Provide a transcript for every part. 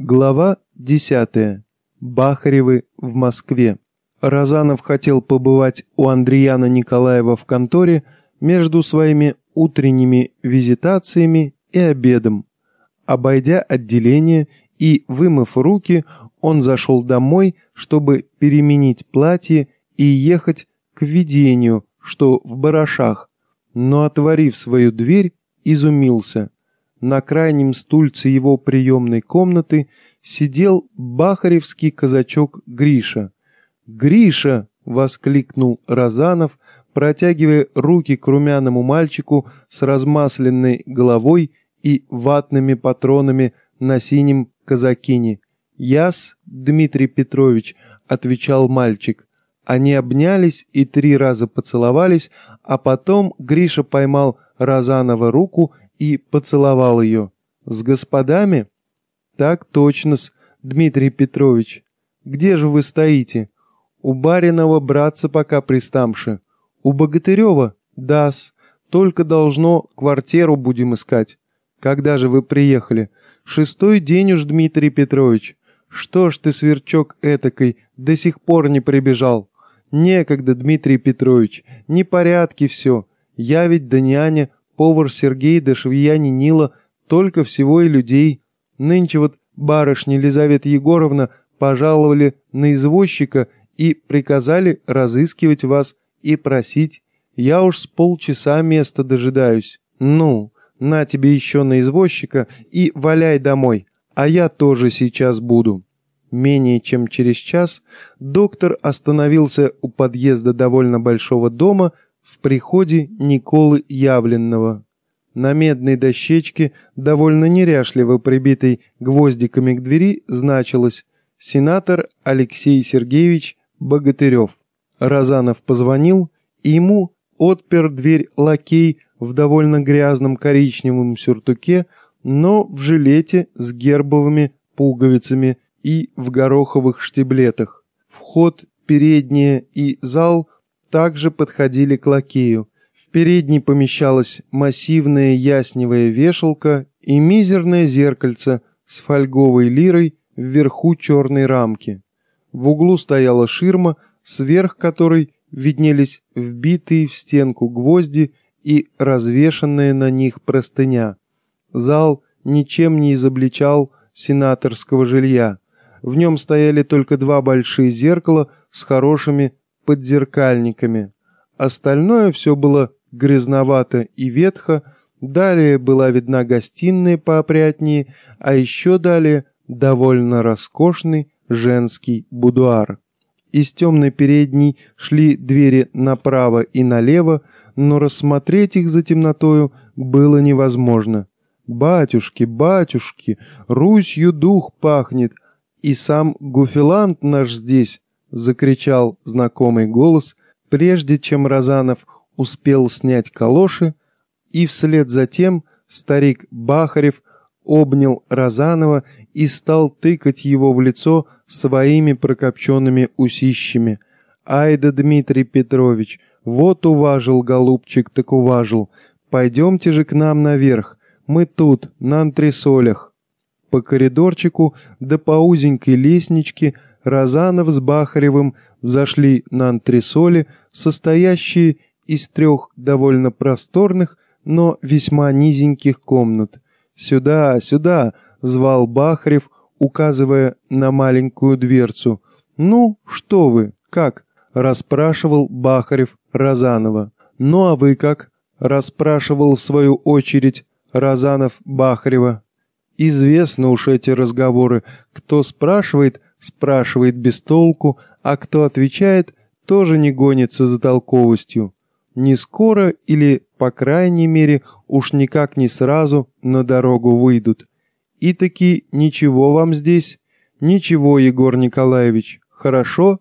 Глава 10. Бахаревы в Москве. Разанов хотел побывать у Андреяна Николаева в конторе между своими утренними визитациями и обедом. Обойдя отделение и вымыв руки, он зашел домой, чтобы переменить платье и ехать к видению, что в барашах, но, отворив свою дверь, изумился – на крайнем стульце его приемной комнаты сидел бахаревский казачок Гриша. «Гриша!» — воскликнул Разанов, протягивая руки к румяному мальчику с размасленной головой и ватными патронами на синем казакине. «Яс, Дмитрий Петрович», — отвечал мальчик. Они обнялись и три раза поцеловались, а потом Гриша поймал Разанова руку и поцеловал ее. «С господами?» «Так точно-с, Дмитрий Петрович. Где же вы стоите?» «У бариного братца пока пристамши. У Богатырева?» «Да-с. Только должно квартиру будем искать. Когда же вы приехали?» «Шестой день уж, Дмитрий Петрович. Что ж ты, сверчок этакой, до сих пор не прибежал?» «Некогда, Дмитрий Петрович. Непорядки все. Я ведь да няня повар Сергей да швея Нинила, только всего и людей. Нынче вот барышня Елизавета Егоровна пожаловали на извозчика и приказали разыскивать вас и просить. Я уж с полчаса места дожидаюсь. Ну, на тебе еще на извозчика и валяй домой, а я тоже сейчас буду». Менее чем через час доктор остановился у подъезда довольно большого дома в приходе Николы Явленного. На медной дощечке, довольно неряшливо прибитой гвоздиками к двери, значилось «Сенатор Алексей Сергеевич Богатырев». Разанов позвонил, и ему отпер дверь лакей в довольно грязном коричневом сюртуке, но в жилете с гербовыми пуговицами и в гороховых штиблетах. Вход, передняя и зал – также подходили к лакею. В передней помещалась массивная ясневая вешалка и мизерное зеркальце с фольговой лирой вверху черной рамки. В углу стояла ширма, сверх которой виднелись вбитые в стенку гвозди и развешанная на них простыня. Зал ничем не изобличал сенаторского жилья. В нем стояли только два большие зеркала с хорошими подзеркальниками. Остальное все было грязновато и ветхо, далее была видна гостиная поопрятнее, а еще далее довольно роскошный женский будуар. Из темной передней шли двери направо и налево, но рассмотреть их за темнотою было невозможно. «Батюшки, батюшки, Русью дух пахнет, и сам Гуфилант наш здесь, — закричал знакомый голос, прежде чем Разанов успел снять калоши, и вслед за тем старик Бахарев обнял Разанова и стал тыкать его в лицо своими прокопченными усищами. «Ай да, Дмитрий Петрович, вот уважил, голубчик, так уважил. Пойдемте же к нам наверх, мы тут, на антресолях». По коридорчику да по узенькой лестничке – Разанов с Бахаревым взошли на антресоли, состоящие из трех довольно просторных, но весьма низеньких комнат. «Сюда, сюда!» — звал Бахарев, указывая на маленькую дверцу. «Ну, что вы, как?» — расспрашивал Бахарев Разанова. «Ну, а вы как?» — расспрашивал в свою очередь Разанов Бахарева. «Известны уж эти разговоры. Кто спрашивает, спрашивает без толку, а кто отвечает, тоже не гонится за толковостью. Не скоро или, по крайней мере, уж никак не сразу на дорогу выйдут. И таки ничего вам здесь? Ничего, Егор Николаевич. Хорошо?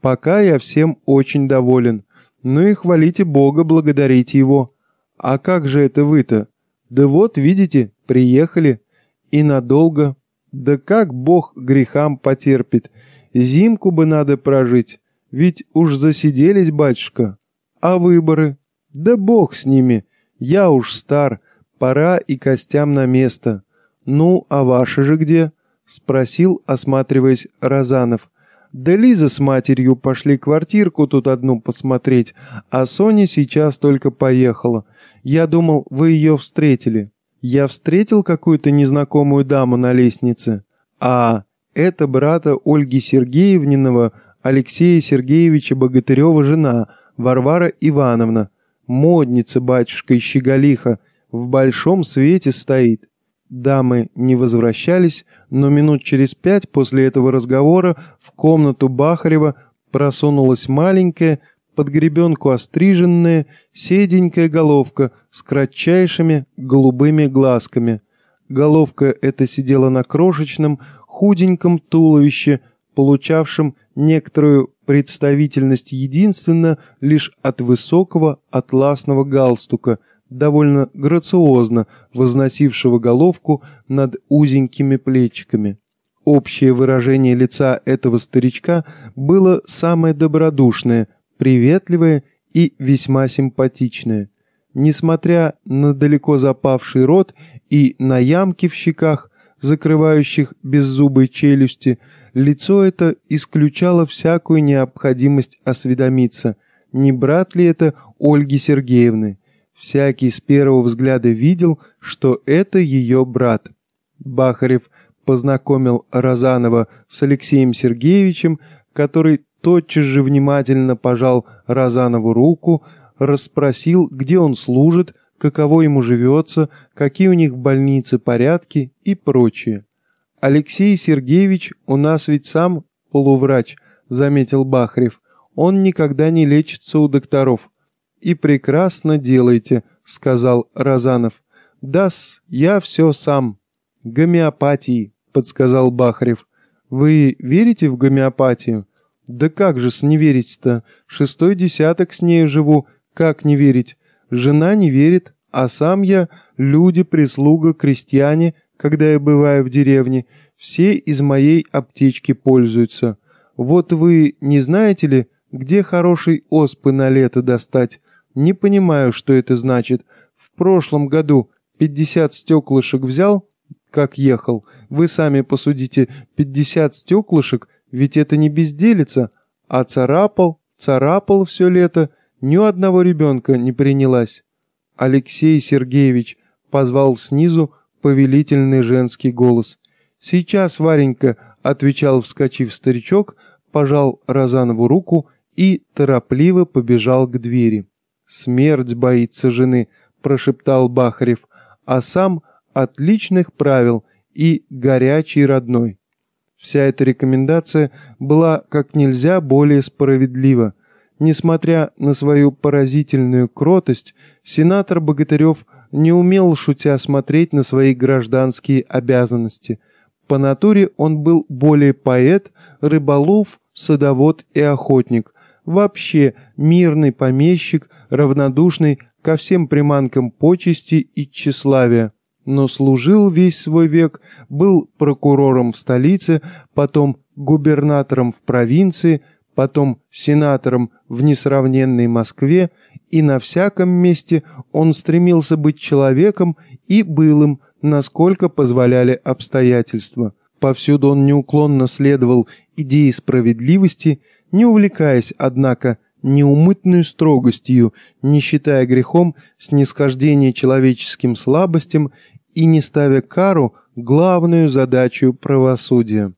Пока я всем очень доволен. Ну и хвалите Бога, благодарите Его. А как же это вы-то? Да вот, видите, приехали. И надолго, да как Бог грехам потерпит? Зимку бы надо прожить, ведь уж засиделись, батюшка. А выборы? Да Бог с ними. Я уж стар, пора и костям на место. Ну, а ваши же где? — спросил, осматриваясь Розанов. «Да Лиза с матерью пошли квартирку тут одну посмотреть, а Соня сейчас только поехала. Я думал, вы ее встретили. Я встретил какую-то незнакомую даму на лестнице. А, это брата Ольги Сергеевнинова, Алексея Сергеевича Богатырева жена, Варвара Ивановна. Модница, батюшка, и щеголиха, в большом свете стоит. Дамы не возвращались, но минут через пять после этого разговора в комнату Бахарева просунулась маленькая, под гребенку остриженная, седенькая головка с кратчайшими голубыми глазками. Головка эта сидела на крошечном, худеньком туловище, получавшем некоторую представительность единственно лишь от высокого атласного галстука, довольно грациозно возносившего головку над узенькими плечиками. Общее выражение лица этого старичка было самое добродушное, приветливое и весьма симпатичное. Несмотря на далеко запавший рот и на ямки в щеках, закрывающих беззубые челюсти, лицо это исключало всякую необходимость осведомиться, не брат ли это Ольги Сергеевны. Всякий с первого взгляда видел, что это ее брат. Бахарев познакомил Розанова с Алексеем Сергеевичем, который тотчас же внимательно пожал Розанову руку, расспросил, где он служит, каково ему живется, какие у них в больнице порядки и прочее. «Алексей Сергеевич у нас ведь сам полуврач», — заметил Бахрев. «Он никогда не лечится у докторов». «И прекрасно делаете», — сказал Розанов. «Да-с, я все сам». «Гомеопатии», — подсказал Бахрев. «Вы верите в гомеопатию?» «Да как же с не верить-то? Шестой десяток с нею живу. Как не верить? Жена не верит, а сам я, люди, прислуга, крестьяне, когда я бываю в деревне, все из моей аптечки пользуются. Вот вы не знаете ли, где хороший оспы на лето достать? Не понимаю, что это значит. В прошлом году 50 стеклышек взял, как ехал. Вы сами посудите, 50 стеклышек, ведь это не безделица, а царапал, царапал все лето, ни у одного ребенка не принялась. Алексей Сергеевич позвал снизу повелительный женский голос. «Сейчас, Варенька», — отвечал, вскочив старичок, пожал Розанову руку и торопливо побежал к двери. «Смерть боится жены», — прошептал Бахарев, а сам отличных правил и горячий родной. Вся эта рекомендация была как нельзя более справедлива. Несмотря на свою поразительную кротость, сенатор Богатырев не умел, шутя, смотреть на свои гражданские обязанности. По натуре он был более поэт, рыболов, садовод и охотник. Вообще мирный помещик, равнодушный ко всем приманкам почести и тщеславия но служил весь свой век, был прокурором в столице, потом губернатором в провинции, потом сенатором в несравненной Москве, и на всяком месте он стремился быть человеком и был им, насколько позволяли обстоятельства. Повсюду он неуклонно следовал идее справедливости, не увлекаясь, однако, неумытную строгостью, не считая грехом снисхождение человеческим слабостям и не ставя кару главную задачу правосудия.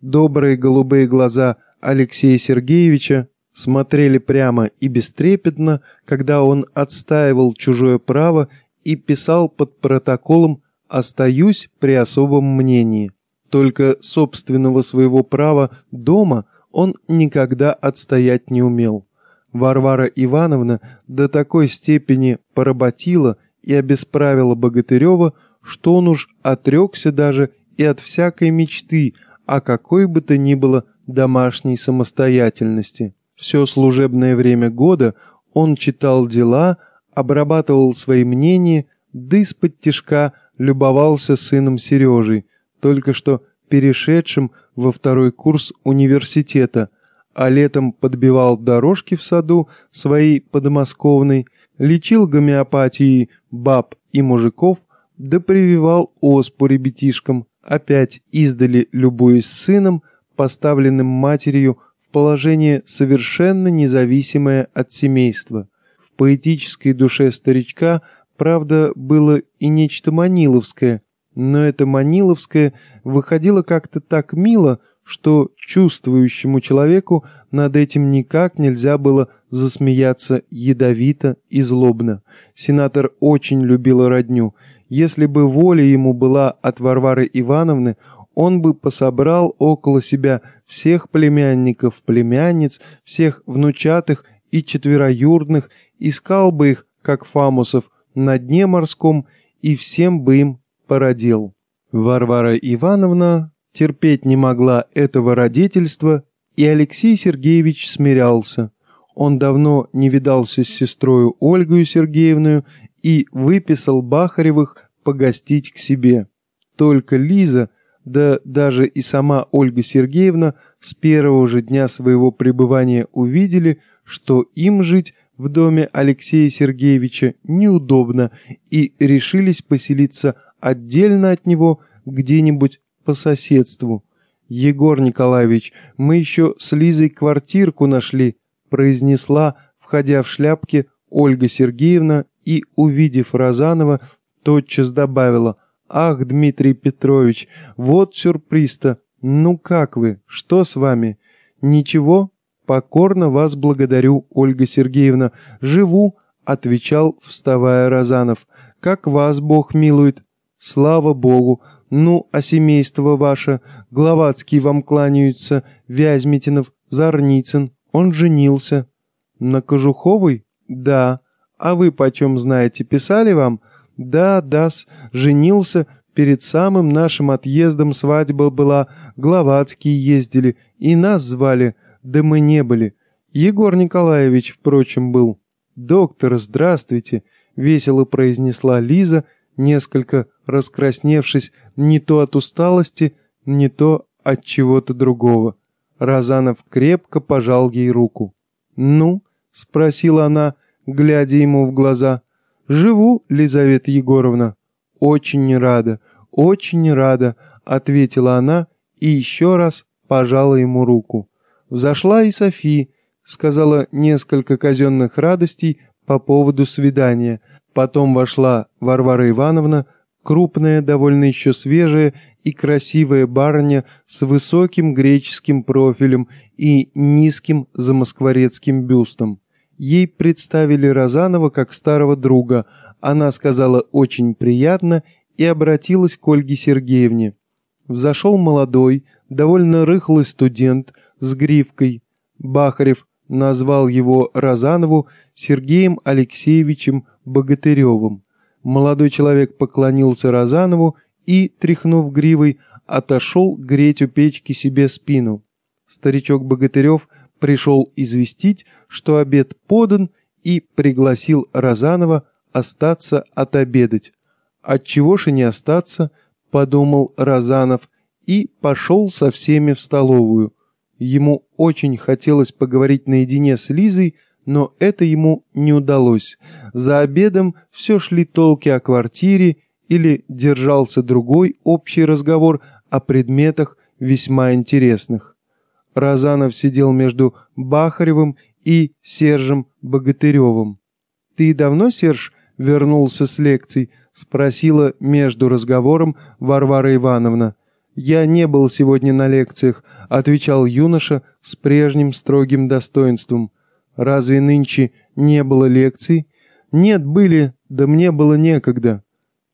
Добрые голубые глаза Алексея Сергеевича смотрели прямо и бестрепетно, когда он отстаивал чужое право и писал под протоколом «Остаюсь при особом мнении». Только собственного своего права дома он никогда отстоять не умел. Варвара Ивановна до такой степени поработила и обесправила Богатырева, что он уж отрекся даже и от всякой мечты о какой бы то ни было домашней самостоятельности. Все служебное время года он читал дела, обрабатывал свои мнения, да из-под тишка любовался сыном Сережей, только что перешедшим во второй курс университета, а летом подбивал дорожки в саду своей подмосковной, лечил гомеопатией баб и мужиков – да прививал оспу ребятишкам, опять издали любуясь сыном, поставленным матерью в положение совершенно независимое от семейства. В поэтической душе старичка, правда, было и нечто маниловское, но это маниловское выходило как-то так мило, что чувствующему человеку над этим никак нельзя было засмеяться ядовито и злобно. Сенатор очень любил родню. Если бы воля ему была от Варвары Ивановны, он бы пособрал около себя всех племянников, племянниц, всех внучатых и четвероюродных, искал бы их, как фамусов, на дне морском и всем бы им породил. Варвара Ивановна терпеть не могла этого родительства, и Алексей Сергеевич смирялся. Он давно не видался с сестрою Ольгою Сергеевную и выписал Бахаревых погостить к себе. Только Лиза, да даже и сама Ольга Сергеевна с первого же дня своего пребывания увидели, что им жить в доме Алексея Сергеевича неудобно и решились поселиться отдельно от него где-нибудь по соседству. «Егор Николаевич, мы еще с Лизой квартирку нашли», произнесла, входя в шляпке, Ольга Сергеевна и, увидев Розанова, тотчас добавила «Ах, Дмитрий Петрович, вот сюрприз-то! Ну как вы? Что с вами?» «Ничего, покорно вас благодарю, Ольга Сергеевна. Живу», — отвечал, вставая Розанов. «Как вас Бог милует?» «Слава Богу! Ну, а семейство ваше? Гловацкий вам кланяются, Вязьмитинов, Зарницын. Он женился». «На Кожуховой?» «Да. А вы почем знаете, писали вам?» «Да, дас, женился, перед самым нашим отъездом свадьба была, Гловацкие ездили, и нас звали, да мы не были. Егор Николаевич, впрочем, был. «Доктор, здравствуйте», — весело произнесла Лиза, несколько раскрасневшись не то от усталости, не то от чего-то другого. Разанов крепко пожал ей руку. «Ну?» — спросила она, глядя ему в глаза. «Живу, Лизавета Егоровна». «Очень рада, очень рада», — ответила она и еще раз пожала ему руку. Взошла и Софи, сказала несколько казенных радостей по поводу свидания. Потом вошла Варвара Ивановна, крупная, довольно еще свежая и красивая барыня с высоким греческим профилем и низким замоскворецким бюстом. Ей представили Розанова как старого друга. Она сказала «очень приятно» и обратилась к Ольге Сергеевне. Взошел молодой, довольно рыхлый студент с гривкой. Бахарев назвал его Розанову Сергеем Алексеевичем Богатыревым. Молодой человек поклонился Розанову и, тряхнув гривой, отошел греть у печки себе спину. Старичок Богатырев пришел известить, что обед подан, и пригласил Розанова остаться отобедать. «Отчего же не остаться?» — подумал Розанов и пошел со всеми в столовую. Ему очень хотелось поговорить наедине с Лизой, но это ему не удалось. За обедом все шли толки о квартире или держался другой общий разговор о предметах весьма интересных. Разанов сидел между Бахаревым и Сержем Богатыревым. «Ты давно, Серж, вернулся с лекций?» — спросила между разговором Варвара Ивановна. «Я не был сегодня на лекциях», — отвечал юноша с прежним строгим достоинством. Разве нынче не было лекций? Нет, были, да мне было некогда.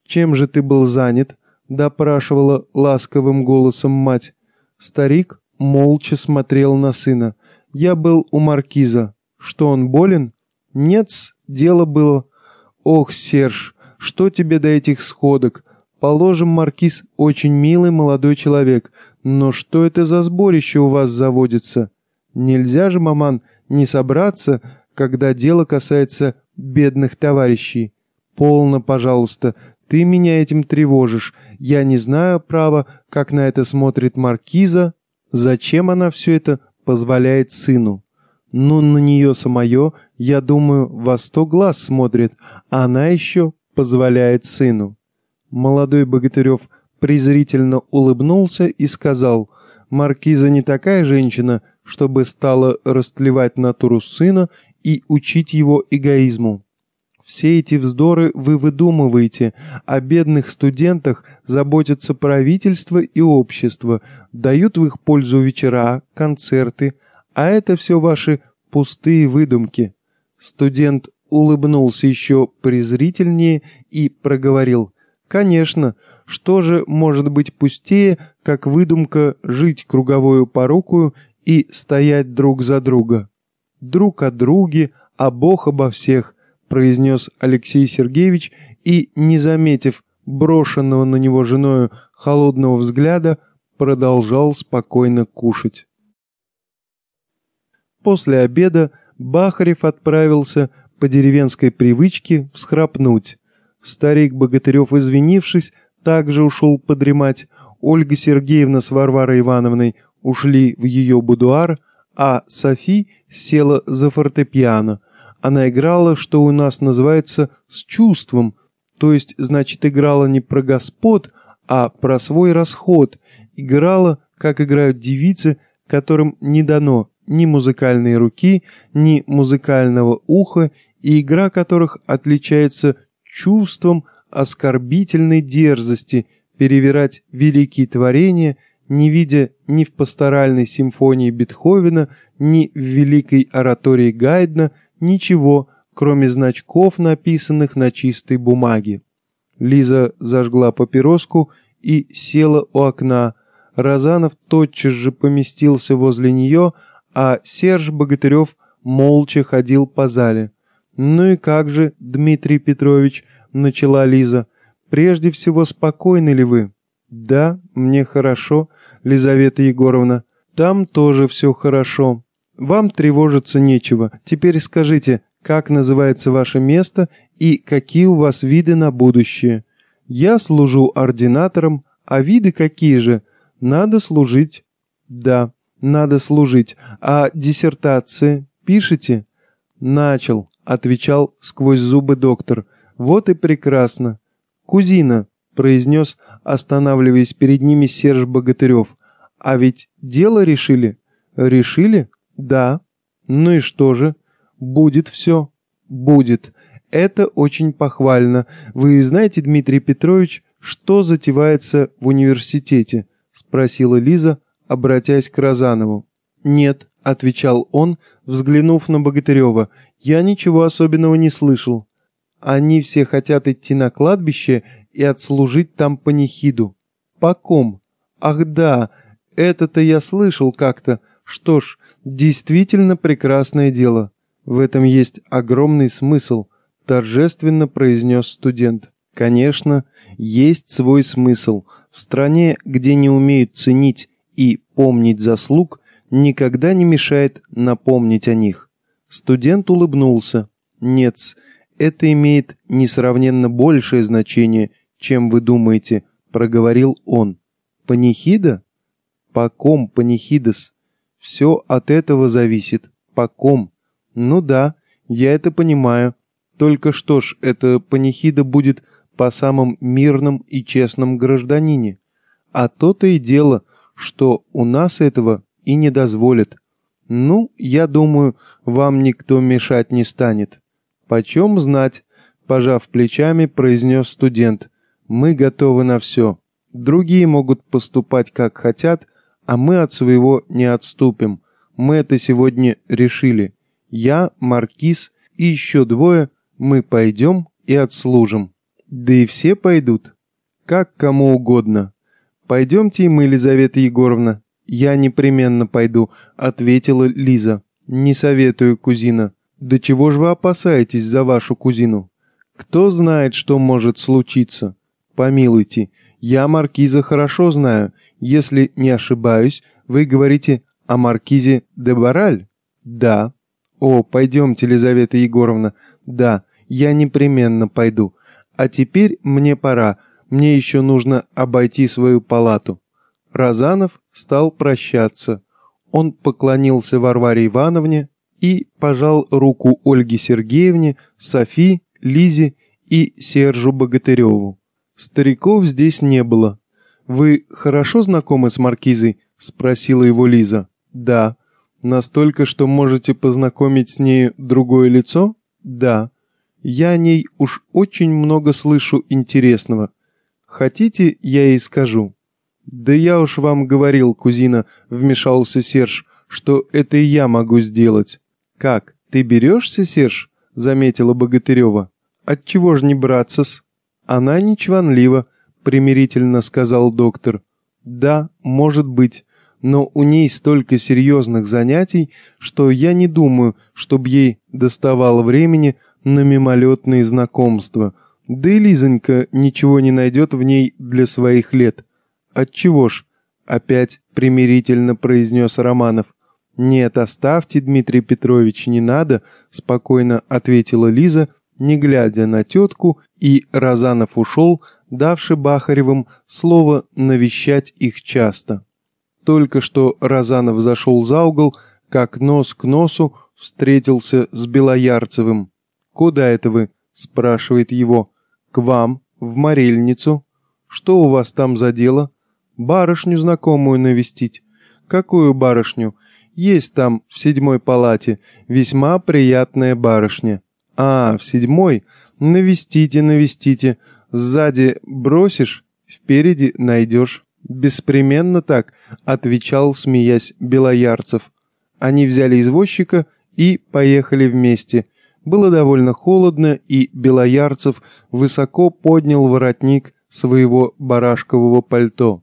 Чем же ты был занят? Допрашивала ласковым голосом мать. Старик молча смотрел на сына. Я был у маркиза. Что, он болен? Нет, дело было. Ох, Серж, что тебе до этих сходок? Положим, маркиз очень милый молодой человек, но что это за сборище у вас заводится? Нельзя же, маман, не собраться, когда дело касается бедных товарищей. Полно, пожалуйста, ты меня этим тревожишь. Я не знаю, право, как на это смотрит маркиза. Зачем она все это позволяет сыну? Ну, на нее самое, я думаю, во сто глаз смотрит, а она еще позволяет сыну. Молодой Богатырев презрительно улыбнулся и сказал, «Маркиза не такая женщина, чтобы стала растлевать натуру сына и учить его эгоизму. Все эти вздоры вы выдумываете, о бедных студентах заботятся правительство и общество, дают в их пользу вечера, концерты, а это все ваши пустые выдумки. Студент улыбнулся еще презрительнее и проговорил. Конечно, что же может быть пустее, как выдумка жить круговую порукую и стоять друг за друга? Друг о друге, а Бог обо всех, произнес Алексей Сергеевич и, не заметив брошенного на него женою холодного взгляда, продолжал спокойно кушать. После обеда Бахарев отправился по деревенской привычке всхрапнуть. Старик Богатырев, извинившись, также ушел подремать. Ольга Сергеевна с Варварой Ивановной ушли в ее будуар, а Софи села за фортепиано – она играла, что у нас называется, с чувством, то есть, значит, играла не про господ, а про свой расход, играла, как играют девицы, которым не дано ни музыкальной руки, ни музыкального уха, и игра которых отличается чувством оскорбительной дерзости перевирать великие творения, не видя ни в пасторальной симфонии Бетховена, ни в великой оратории Гайдна – Ничего, кроме значков, написанных на чистой бумаге. Лиза зажгла папироску и села у окна. Разанов тотчас же поместился возле нее, а Серж Богатырев молча ходил по зале. «Ну и как же, Дмитрий Петрович?» — начала Лиза. «Прежде всего, спокойны ли вы?» «Да, мне хорошо, Лизавета Егоровна. Там тоже все хорошо. Вам тревожиться нечего. Теперь скажите, как называется ваше место и какие у вас виды на будущее. Я служу ординатором, а виды какие же? Надо служить. Да, надо служить. А диссертация пишете? Начал, отвечал сквозь зубы доктор. Вот и прекрасно. Кузина, произнес, останавливаясь перед ними Серж Богатырев. А ведь дело решили? Решили? Да. Ну и что же? Будет все. Будет. Это очень похвально. Вы знаете, Дмитрий Петрович, что затевается в университете? Спросила Лиза, обратясь к Розанову. Нет, отвечал он, взглянув на Богатырева. Я ничего особенного не слышал. Они все хотят идти на кладбище и отслужить там панихиду. По ком? Ах да, это-то я слышал как-то. Что ж, действительно прекрасное дело. В этом есть огромный смысл, торжественно произнес студент. Конечно, есть свой смысл. В стране, где не умеют ценить и помнить заслуг, никогда не мешает напомнить о них. Студент улыбнулся. Нет, это имеет несравненно большее значение, чем вы думаете, проговорил он. Панихида? По ком панихидас? Все от этого зависит. По ком? Ну да, я это понимаю. Только что ж, эта панихида будет по самым мирным и честным гражданине. А то-то и дело, что у нас этого и не дозволят. Ну, я думаю, вам никто мешать не станет. Почем знать, пожав плечами, произнес студент. Мы готовы на все. Другие могут поступать как хотят, а мы от своего не отступим. Мы это сегодня решили. Я, Маркиз и еще двое, мы пойдем и отслужим. Да и все пойдут. Как кому угодно. Пойдемте и мы, Елизавета Егоровна. Я непременно пойду, ответила Лиза. Не советую, кузина. Да чего же вы опасаетесь за вашу кузину? Кто знает, что может случиться? Помилуйте, я маркиза хорошо знаю если не ошибаюсь, вы говорите о маркизе де Бараль? Да. О, пойдемте, Елизавета Егоровна. Да, я непременно пойду. А теперь мне пора. Мне еще нужно обойти свою палату. Разанов стал прощаться. Он поклонился Варваре Ивановне и пожал руку Ольге Сергеевне, Софи, Лизе и Сержу Богатыреву. Стариков здесь не было. «Вы хорошо знакомы с Маркизой?» — спросила его Лиза. «Да». «Настолько, что можете познакомить с нею другое лицо?» «Да». «Я о ней уж очень много слышу интересного. Хотите, я ей скажу?» «Да я уж вам говорил, кузина», — вмешался Серж, «что это я могу сделать». «Как, ты берешься, Серж?» — заметила Богатырева. «Отчего ж не браться-с?» «Она не чванлива», — примирительно сказал доктор. «Да, может быть, но у ней столько серьезных занятий, что я не думаю, чтобы ей доставало времени на мимолетные знакомства. Да и Лизонька ничего не найдет в ней для своих лет. Отчего ж?» — опять примирительно произнес Романов. «Нет, оставьте, Дмитрий Петрович, не надо», — спокойно ответила Лиза, не глядя на тетку, и Розанов ушел, давши Бахаревым слово навещать их часто. Только что Розанов зашел за угол, как нос к носу встретился с Белоярцевым. «Куда это вы?» — спрашивает его. «К вам, в Морельницу. Что у вас там за дело?» «Барышню знакомую навестить». «Какую барышню?» «Есть там, в седьмой палате, весьма приятная барышня». «А, в седьмой? Навестите, навестите. Сзади бросишь, впереди найдешь». «Беспременно так», — отвечал, смеясь, Белоярцев. Они взяли извозчика и поехали вместе. Было довольно холодно, и Белоярцев высоко поднял воротник своего барашкового пальто.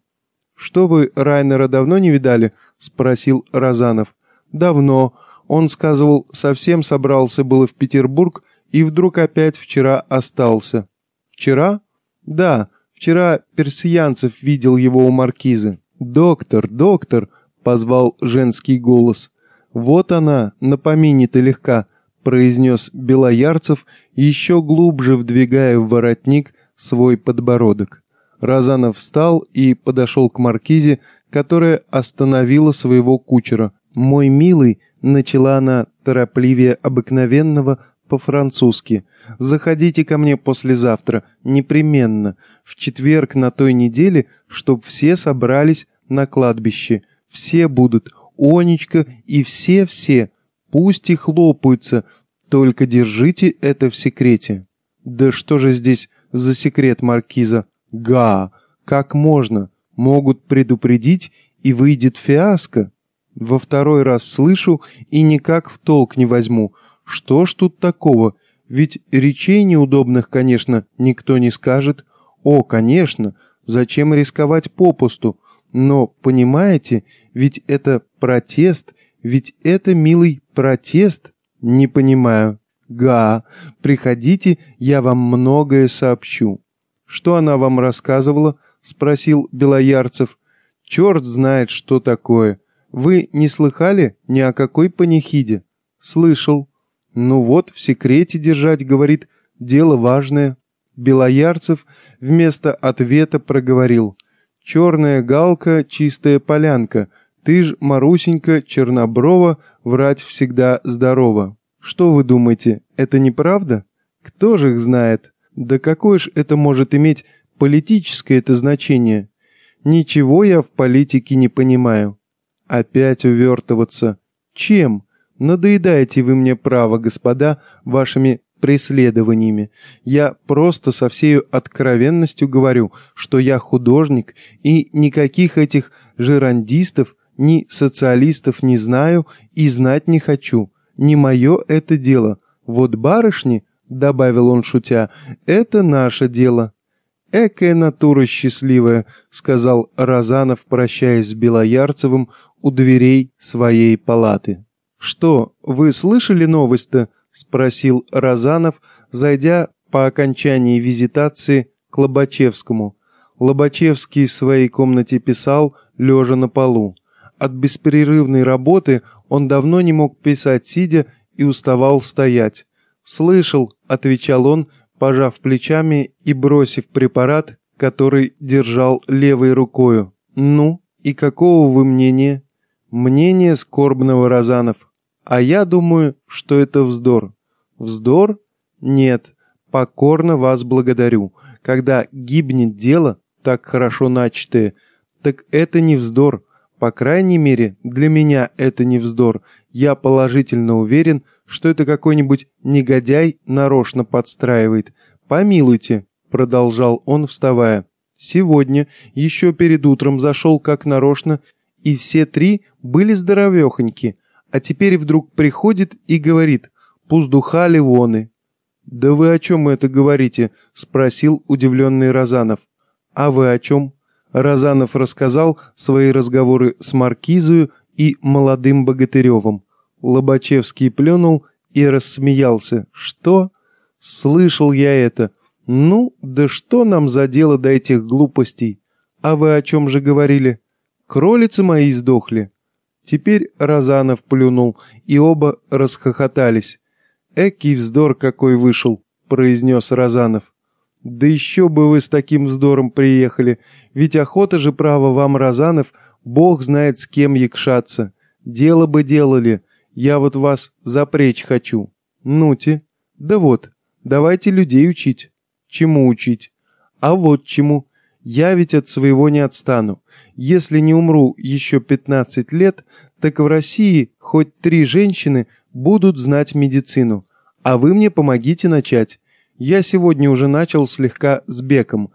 «Что вы Райнера давно не видали?» — спросил Розанов. «Давно. Он, сказывал, совсем собрался было в Петербург и вдруг опять вчера остался. Вчера? Да, вчера Персиянцев видел его у маркизы. «Доктор, доктор!» — позвал женский голос. «Вот она, на помине-то легка», — произнес Белоярцев, еще глубже вдвигая в воротник свой подбородок. Разанов встал и подошел к маркизе, которая остановила своего кучера. «Мой милый», — начала она торопливее обыкновенного, по-французски. «Заходите ко мне послезавтра, непременно, в четверг на той неделе, чтоб все собрались на кладбище. Все будут, Онечка и все-все. Пусть и хлопаются, только держите это в секрете». «Да что же здесь за секрет маркиза?» «Га! Как можно? Могут предупредить, и выйдет фиаско». Во второй раз слышу и никак в толк не возьму – что ж тут такого? Ведь речей неудобных, конечно, никто не скажет. О, конечно, зачем рисковать попусту? Но, понимаете, ведь это протест, ведь это, милый, протест. Не понимаю. Га, приходите, я вам многое сообщу. Что она вам рассказывала? Спросил Белоярцев. Черт знает, что такое. Вы не слыхали ни о какой панихиде? Слышал. «Ну вот, в секрете держать, — говорит, — дело важное». Белоярцев вместо ответа проговорил. «Черная галка, чистая полянка. Ты ж, Марусенька, Черноброва, врать всегда здорово». Что вы думаете, это неправда? Кто же их знает? Да какое ж это может иметь политическое это значение? Ничего я в политике не понимаю. Опять увертываться. Чем? Надоедаете вы мне право, господа, вашими преследованиями. Я просто со всей откровенностью говорю, что я художник и никаких этих жерандистов, ни социалистов не знаю и знать не хочу. Не мое это дело. Вот барышни, — добавил он шутя, — это наше дело. «Экая натура счастливая», — сказал Розанов, прощаясь с Белоярцевым у дверей своей палаты. «Что, вы слышали новость-то?» — спросил Розанов, зайдя по окончании визитации к Лобачевскому. Лобачевский в своей комнате писал, лежа на полу. От беспрерывной работы он давно не мог писать сидя и уставал стоять. «Слышал», — отвечал он, пожав плечами и бросив препарат, который держал левой рукою. «Ну, и какого вы мнения?» «Мнение скорбного Розанов. А я думаю, что это вздор. Вздор? Нет. Покорно вас благодарю. Когда гибнет дело, так хорошо начатое. Так это не вздор. По крайней мере, для меня это не вздор. Я положительно уверен, что это какой-нибудь негодяй нарочно подстраивает. Помилуйте, продолжал он, вставая. Сегодня, еще перед утром, зашел как нарочно, и все три были здоровехоньки, а теперь вдруг приходит и говорит «Пуздуха воны». «Да вы о чем это говорите?» — спросил удивленный Розанов. «А вы о чем?» Розанов рассказал свои разговоры с Маркизою и молодым Богатыревым. Лобачевский плюнул и рассмеялся. «Что? Слышал я это. Ну, да что нам за дело до этих глупостей? А вы о чем же говорили? Кролицы мои сдохли». Теперь Розанов плюнул, и оба расхохотались. «Экий вздор какой вышел», — произнес Розанов. «Да еще бы вы с таким вздором приехали, ведь охота же право вам, Розанов, бог знает с кем якшаться. Дело бы делали, я вот вас запречь хочу. Ну-те, да вот, давайте людей учить». «Чему учить?» «А вот чему. Я ведь от своего не отстану. Если не умру еще 15 лет, так в России хоть три женщины будут знать медицину. А вы мне помогите начать. Я сегодня уже начал слегка с Беком.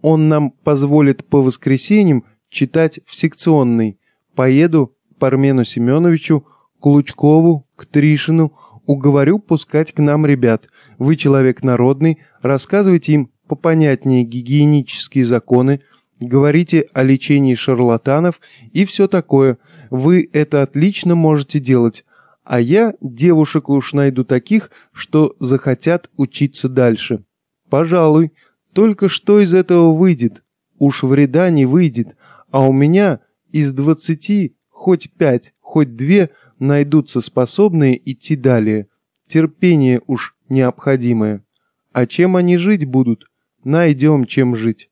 Он нам позволит по воскресеньям читать в секционной. Поеду к Пармену Семеновичу, к Лучкову, к Тришину, уговорю пускать к нам ребят. Вы человек народный, рассказывайте им попонятнее гигиенические законы, говорите о лечении шарлатанов и все такое. Вы это отлично можете делать. А я девушек уж найду таких, что захотят учиться дальше. Пожалуй, только что из этого выйдет? Уж вреда не выйдет, а у меня из двадцати хоть пять, хоть две найдутся способные идти далее. Терпение уж необходимое. А чем они жить будут? Найдем чем жить.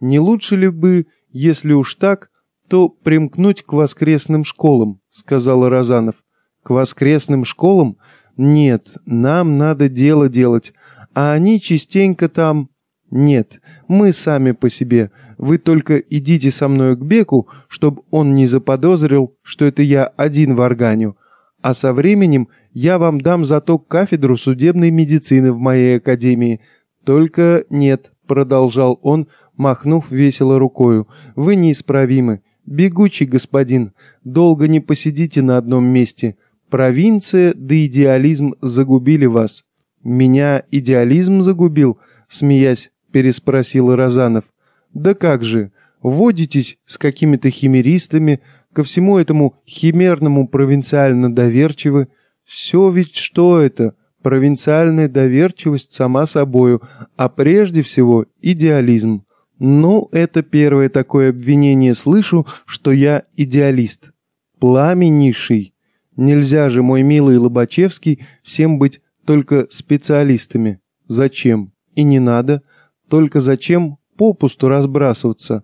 Не лучше ли бы, если уж так, то примкнуть к воскресным школам, сказал Розанов. К воскресным школам? Нет, нам надо дело делать, а они частенько там... Нет, мы сами по себе. Вы только идите со мной к Беку, чтобы он не заподозрил, что это я один в органю. А со временем я вам дам зато кафедру судебной медицины в моей академии. Только нет, продолжал он, махнув весело рукою, вы неисправимы. Бегучий господин, долго не посидите на одном месте. Провинция да идеализм загубили вас. Меня идеализм загубил, смеясь, переспросил Розанов. Да как же, водитесь с какими-то химеристами, ко всему этому химерному провинциально доверчивы. Все ведь что это? Провинциальная доверчивость сама собою, а прежде всего идеализм. Ну, это первое такое обвинение слышу, что я идеалист. Пламеннейший. Нельзя же, мой милый Лобачевский, всем быть только специалистами. Зачем? И не надо. Только зачем попусту разбрасываться?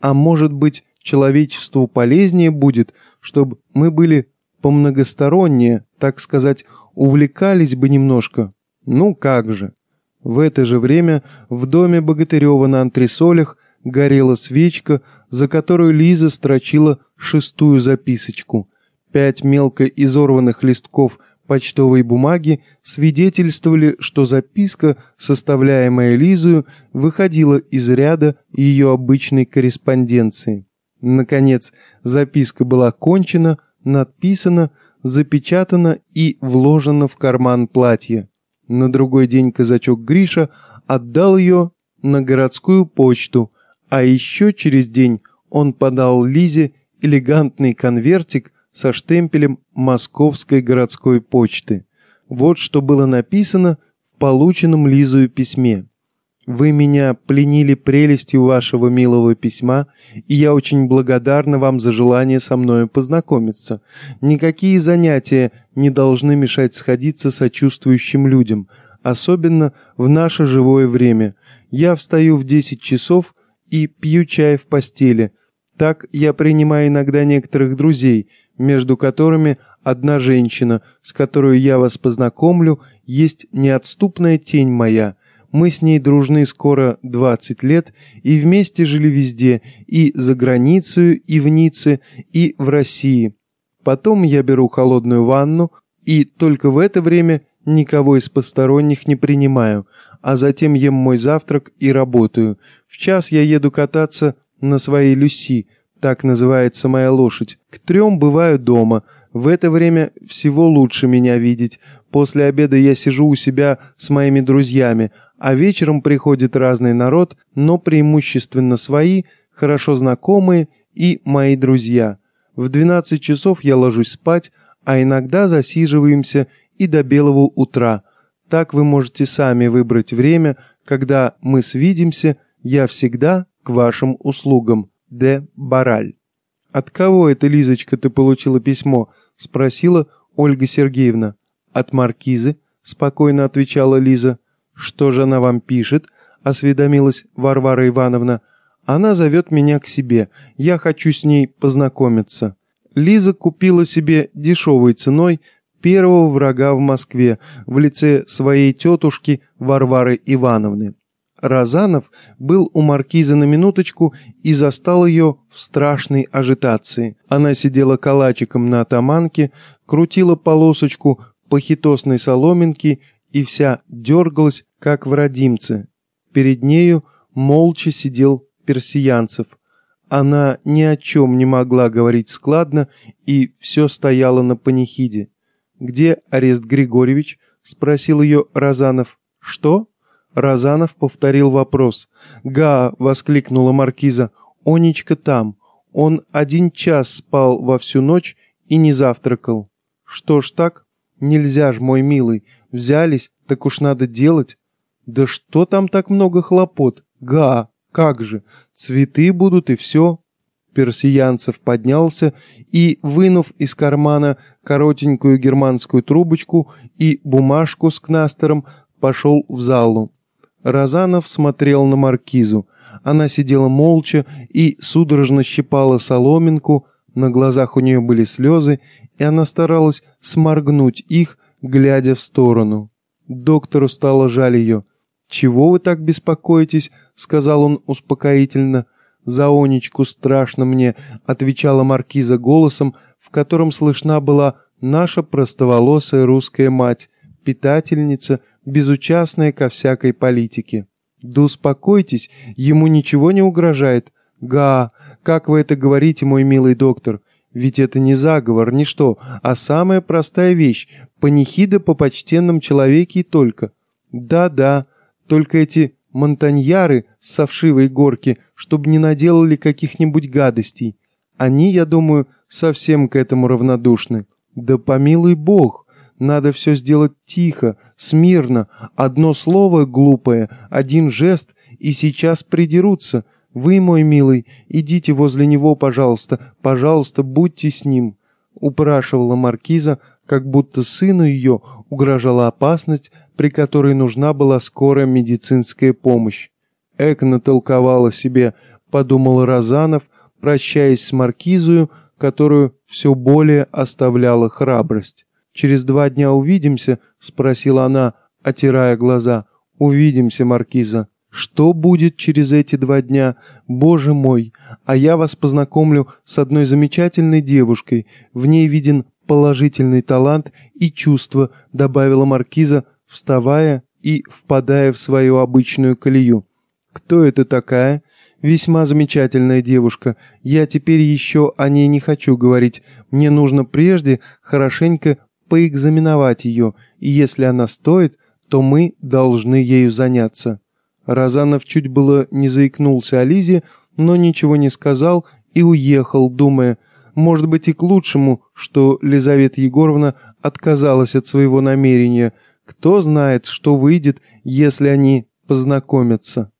А может быть, человечеству полезнее будет, чтобы мы были помногостороннее, так сказать, увлекались бы немножко? Ну как же. В это же время в доме Богатырева на антресолях горела свечка, за которую Лиза строчила шестую записочку. Пять мелко изорванных листков почтовой бумаги свидетельствовали, что записка, составляемая Лизою, выходила из ряда ее обычной корреспонденции. Наконец, записка была кончена, надписана, запечатана и вложена в карман платья. На другой день казачок Гриша отдал ее на городскую почту, а еще через день он подал Лизе элегантный конвертик со штемпелем Московской городской почты. Вот что было написано в полученном Лизою письме. Вы меня пленили прелестью вашего милого письма, и я очень благодарна вам за желание со мною познакомиться. Никакие занятия не должны мешать сходиться сочувствующим людям, особенно в наше живое время. Я встаю в десять часов и пью чай в постели. Так я принимаю иногда некоторых друзей, между которыми одна женщина, с которой я вас познакомлю, есть неотступная тень моя – Мы с ней дружны скоро 20 лет и вместе жили везде, и за границей, и в Ницце, и в России. Потом я беру холодную ванну, и только в это время никого из посторонних не принимаю, а затем ем мой завтрак и работаю. В час я еду кататься на своей Люси, так называется моя лошадь. К трем бываю дома. В это время всего лучше меня видеть. После обеда я сижу у себя с моими друзьями, а вечером приходит разный народ, но преимущественно свои, хорошо знакомые и мои друзья. В 12 часов я ложусь спать, а иногда засиживаемся и до белого утра. Так вы можете сами выбрать время, когда мы свидимся, я всегда к вашим услугам. Д. Бараль. «От кого это, Лизочка, ты получила письмо?» — спросила Ольга Сергеевна. «От маркизы», — спокойно отвечала Лиза. «Что же она вам пишет?» — осведомилась Варвара Ивановна. «Она зовет меня к себе. Я хочу с ней познакомиться». Лиза купила себе дешевой ценой первого врага в Москве в лице своей тетушки Варвары Ивановны. Разанов был у маркиза на минуточку и застал ее в страшной ажитации. Она сидела калачиком на атаманке, крутила полосочку похитосной соломинки и вся дергалась, как в родимце. Перед нею молча сидел персиянцев. Она ни о чем не могла говорить складно и все стояла на панихиде. «Где Арест Григорьевич?» — спросил ее Разанов. «Что?» Разанов повторил вопрос. «Га!» — воскликнула маркиза. «Онечка там. Он один час спал во всю ночь и не завтракал». «Что ж так? Нельзя ж, мой милый. Взялись, так уж надо делать». «Да что там так много хлопот? Га! Как же! Цветы будут и все!» Персиянцев поднялся и, вынув из кармана коротенькую германскую трубочку и бумажку с кнастером, пошел в залу. Разанов смотрел на маркизу. Она сидела молча и судорожно щипала соломинку, на глазах у нее были слезы, и она старалась сморгнуть их, глядя в сторону. Доктору стало жаль ее. «Чего вы так беспокоитесь?» — сказал он успокоительно. «За Онечку страшно мне», — отвечала маркиза голосом, в котором слышна была наша простоволосая русская мать, питательница, безучастная ко всякой политике. Да успокойтесь, ему ничего не угрожает. Га, как вы это говорите, мой милый доктор? Ведь это не заговор, не что, а самая простая вещь, панихида по почтенном человеке и только. Да-да, только эти монтаньяры с совшивой горки, чтобы не наделали каких-нибудь гадостей. Они, я думаю, совсем к этому равнодушны. Да помилуй бог, надо все сделать тихо, смирно, одно слово глупое, один жест, и сейчас придерутся. Вы, мой милый, идите возле него, пожалуйста, пожалуйста, будьте с ним», — упрашивала маркиза, как будто сыну ее угрожала опасность, при которой нужна была скорая медицинская помощь. Эк натолковала себе, подумал Розанов, прощаясь с маркизою, которую все более оставляла храбрость. «Через два дня увидимся?» — спросила она, отирая глаза. «Увидимся, Маркиза». «Что будет через эти два дня? Боже мой! А я вас познакомлю с одной замечательной девушкой. В ней виден положительный талант и чувство», — добавила Маркиза, вставая и впадая в свою обычную колею. «Кто это такая?» «Весьма замечательная девушка. Я теперь еще о ней не хочу говорить. Мне нужно прежде хорошенько поэкзаменовать ее, и если она стоит, то мы должны ею заняться». Разанов чуть было не заикнулся о Лизе, но ничего не сказал и уехал, думая, может быть и к лучшему, что Лизавета Егоровна отказалась от своего намерения. Кто знает, что выйдет, если они познакомятся.